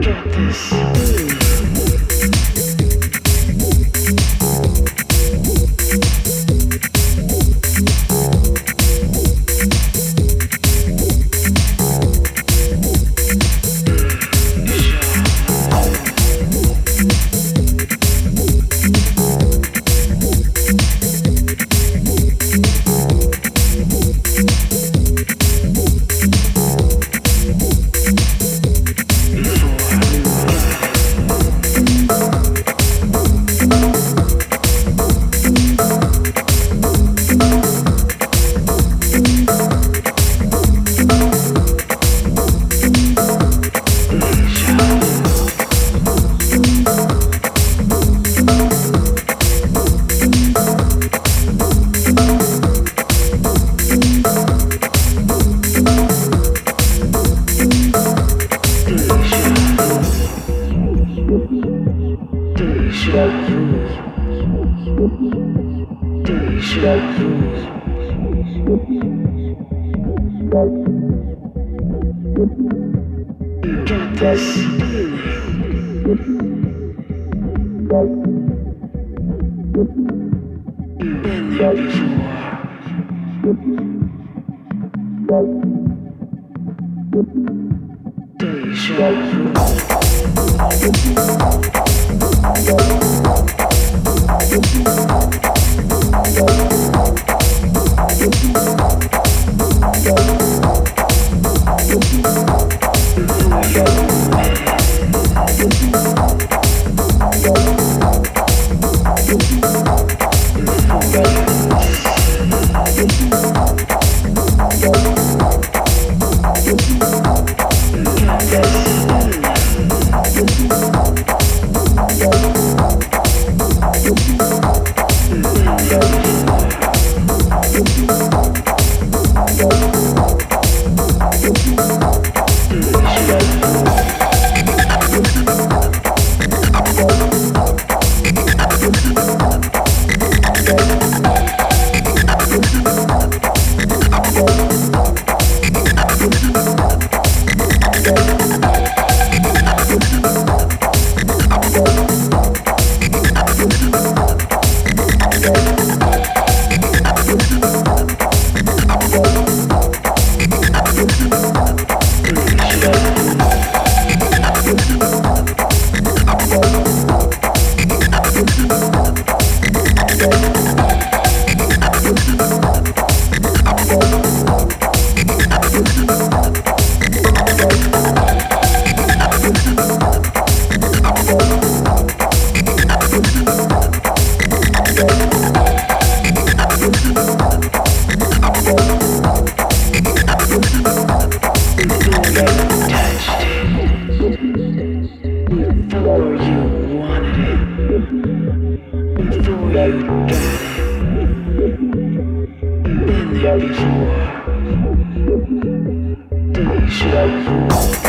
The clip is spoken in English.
Get this. Get this. Been there before. Deja. Yeah. It, before